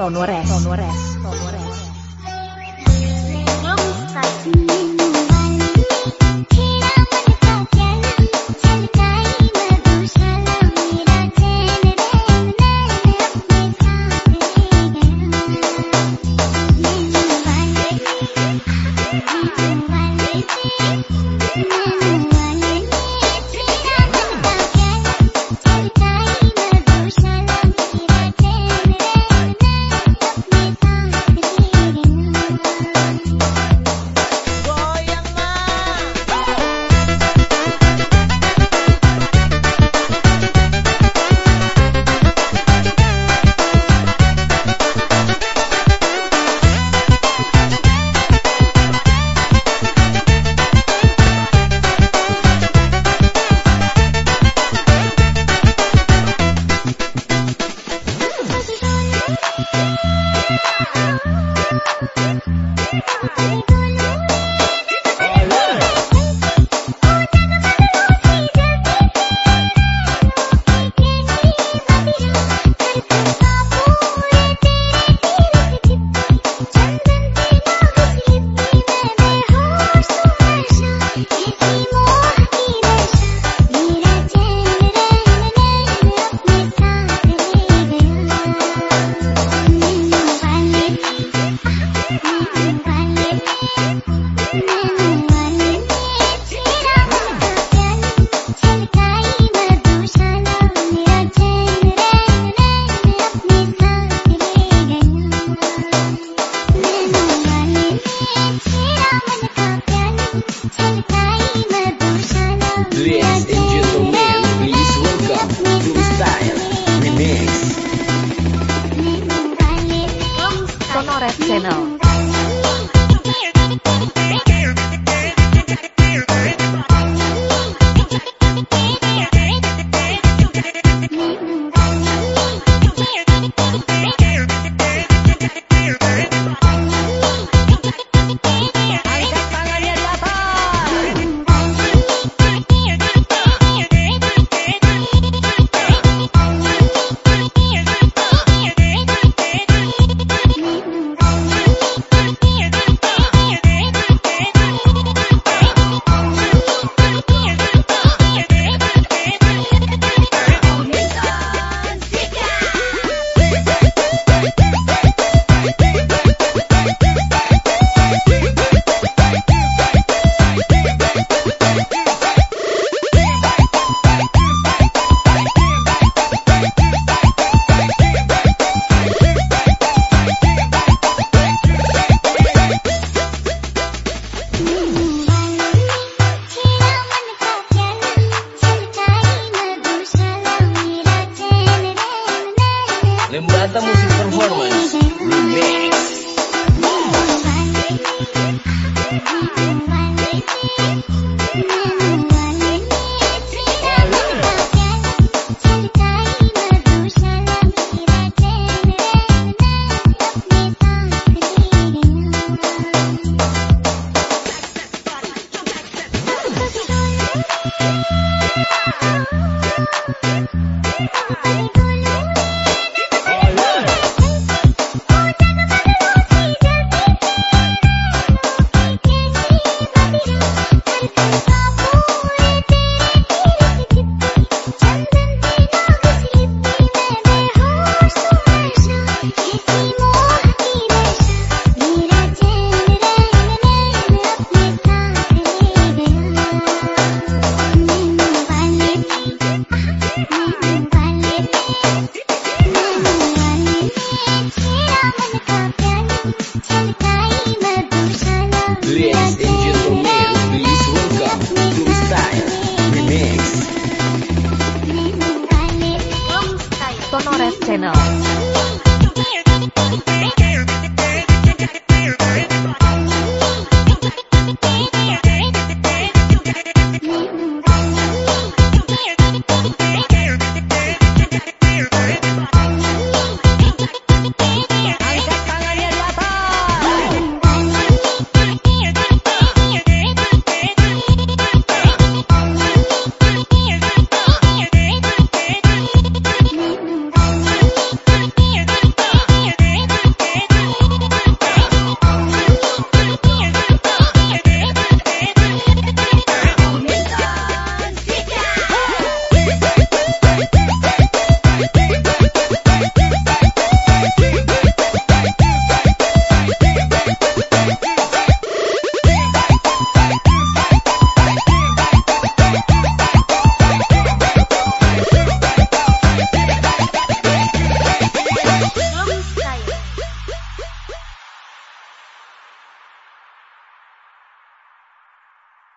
Sonores. Sonores. Sonores. Channel. Ladies Channel.